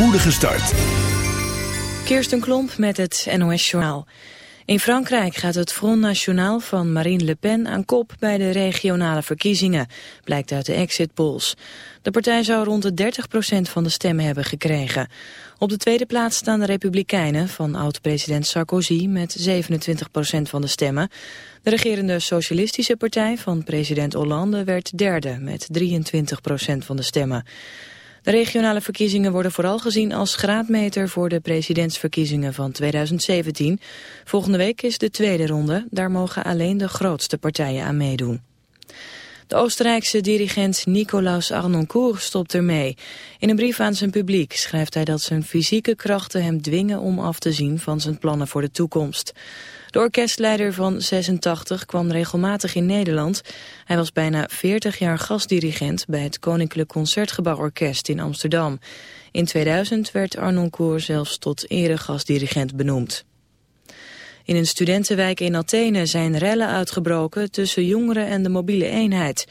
spoedige start. Kirsten Klomp met het NOS-journaal. In Frankrijk gaat het Front National van Marine Le Pen aan kop bij de regionale verkiezingen, blijkt uit de exit polls. De partij zou rond de 30% van de stemmen hebben gekregen. Op de tweede plaats staan de Republikeinen van oud-president Sarkozy met 27% van de stemmen. De regerende Socialistische Partij van president Hollande werd derde met 23% van de stemmen. De regionale verkiezingen worden vooral gezien als graadmeter voor de presidentsverkiezingen van 2017. Volgende week is de tweede ronde, daar mogen alleen de grootste partijen aan meedoen. De Oostenrijkse dirigent Nicolaus Arnoncourt stopt ermee. In een brief aan zijn publiek schrijft hij dat zijn fysieke krachten hem dwingen om af te zien van zijn plannen voor de toekomst. De orkestleider van 86 kwam regelmatig in Nederland. Hij was bijna 40 jaar gastdirigent bij het Koninklijk Concertgebouworkest in Amsterdam. In 2000 werd Arnoncourt zelfs tot eregastdirigent benoemd. In een studentenwijk in Athene zijn rellen uitgebroken tussen jongeren en de mobiele eenheid.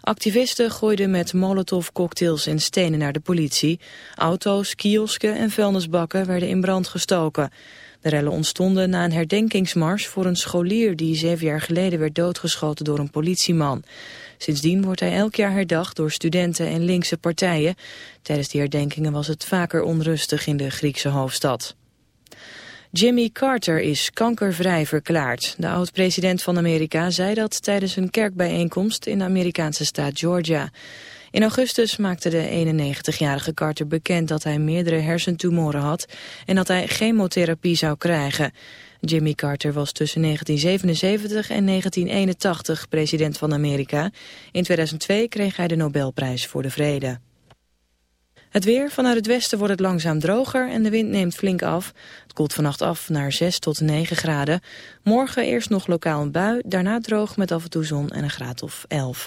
Activisten gooiden met molotovcocktails en stenen naar de politie. Auto's, kiosken en vuilnisbakken werden in brand gestoken. De rellen ontstonden na een herdenkingsmars voor een scholier die zeven jaar geleden werd doodgeschoten door een politieman. Sindsdien wordt hij elk jaar herdacht door studenten en linkse partijen. Tijdens die herdenkingen was het vaker onrustig in de Griekse hoofdstad. Jimmy Carter is kankervrij verklaard. De oud-president van Amerika zei dat tijdens een kerkbijeenkomst in de Amerikaanse staat Georgia. In augustus maakte de 91-jarige Carter bekend dat hij meerdere hersentumoren had en dat hij chemotherapie zou krijgen. Jimmy Carter was tussen 1977 en 1981 president van Amerika. In 2002 kreeg hij de Nobelprijs voor de Vrede. Het weer, vanuit het westen wordt het langzaam droger en de wind neemt flink af. Het koelt vannacht af naar 6 tot 9 graden. Morgen eerst nog lokaal een bui, daarna droog met af en toe zon en een graad of 11.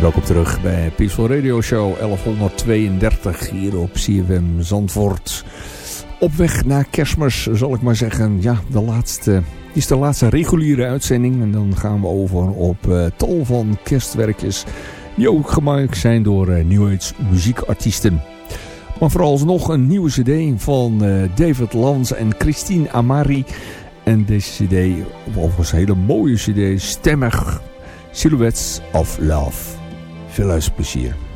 Welkom terug bij Peaceful Radio Show 1132 hier op CFM Zandvoort. Op weg naar kerstmis zal ik maar zeggen. Ja, de laatste is de laatste reguliere uitzending. En dan gaan we over op uh, tal van kerstwerkjes die ook gemaakt zijn door uh, New Age muziekartiesten. Maar vooralsnog een nieuwe cd van uh, David Lans en Christine Amari. En deze cd, overigens een hele mooie cd, stemmig, Silhouettes of Love. Veel luisterplezier.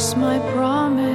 Is my promise.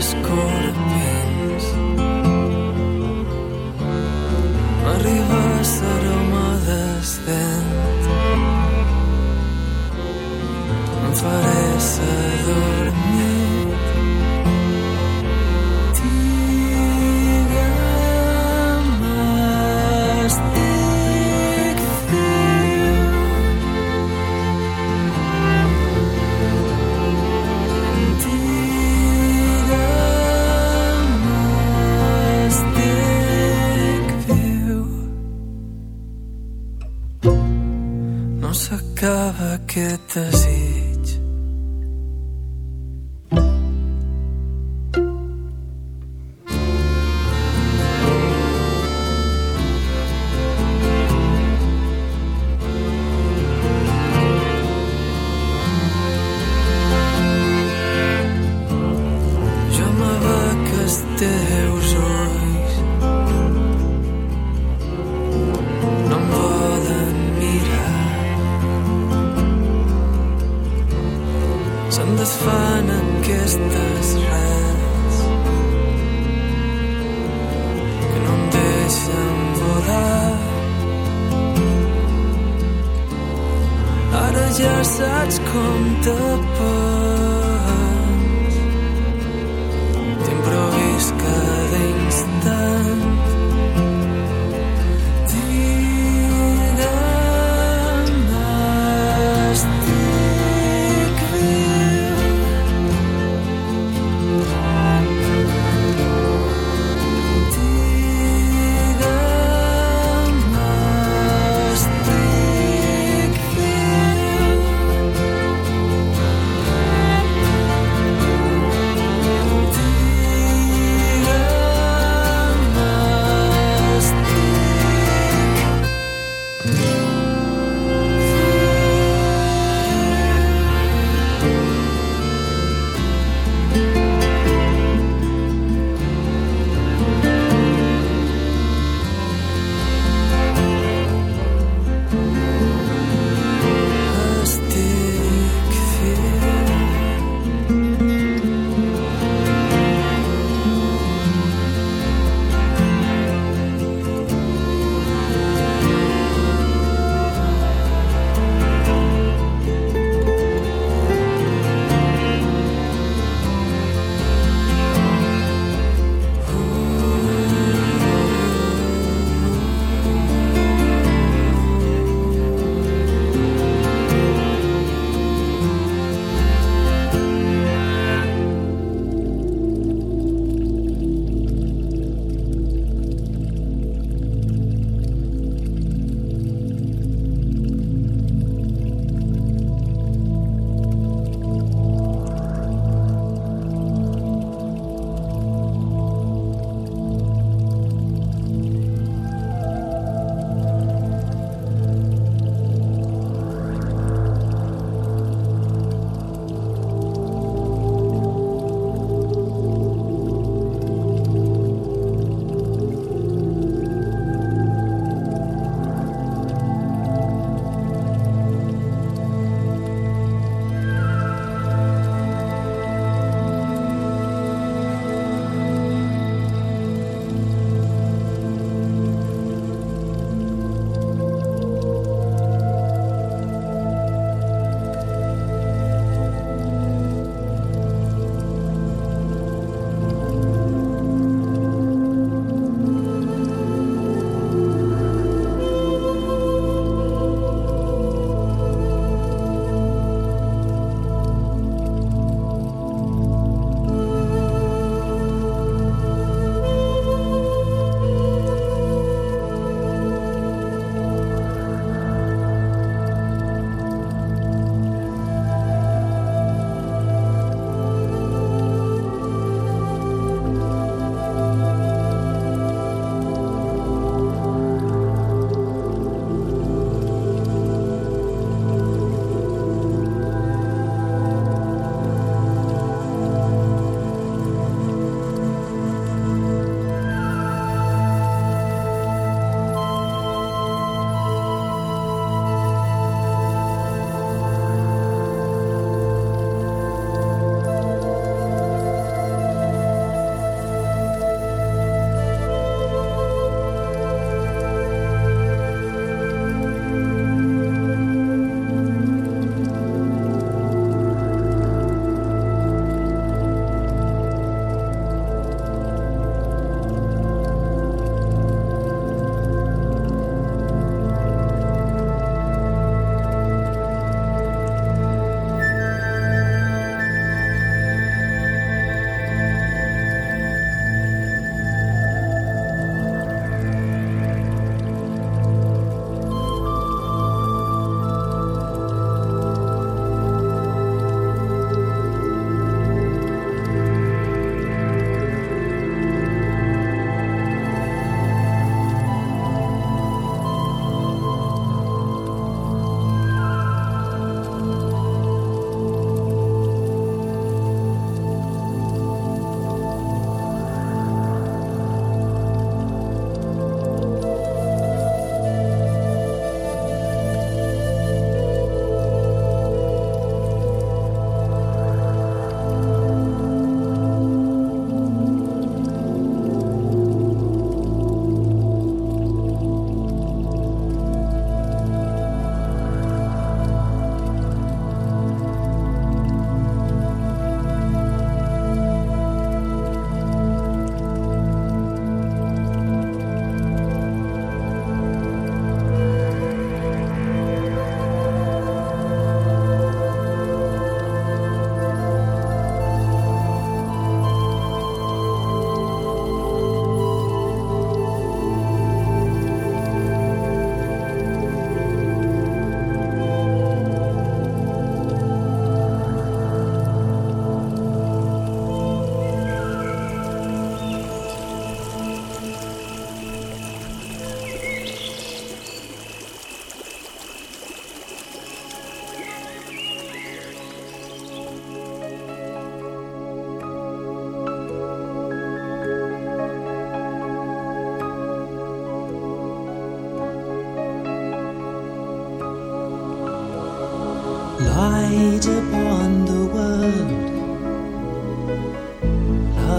just cold.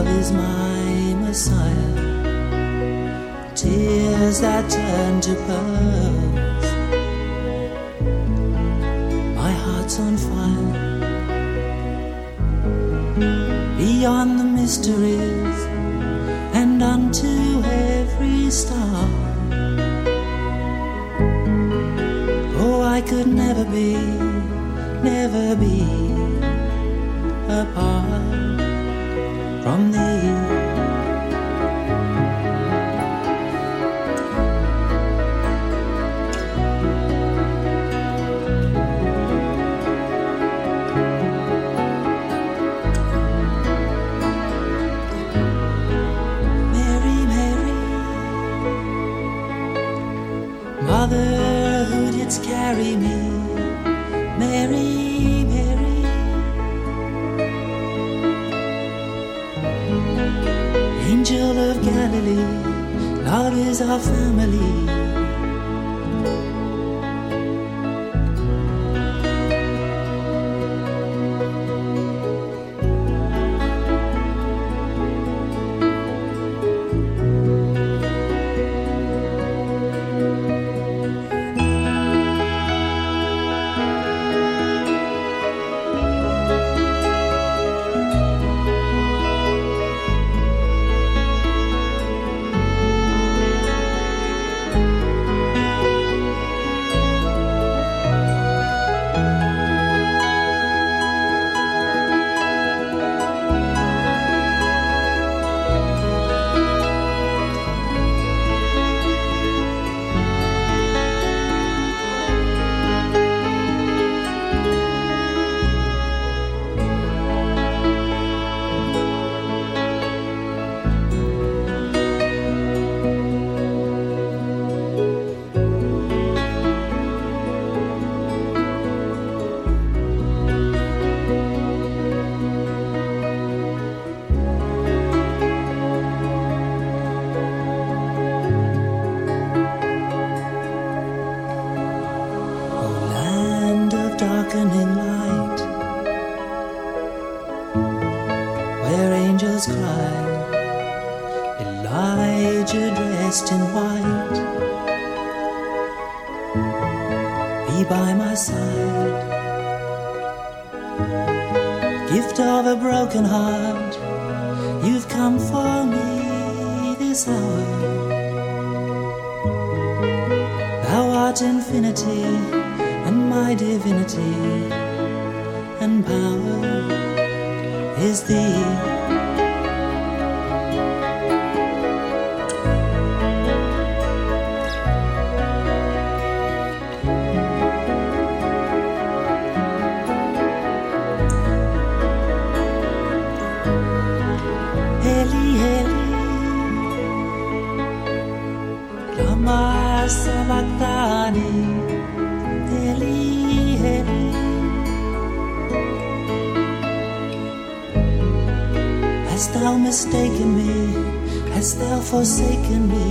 Love is my Messiah. Tears that turn to pearls. My heart's on fire. Beyond the mysteries and unto every star. Oh, I could never be, never be apart from thee. who it's carry me Angel of Galilee, love is our family. Is thee. can be.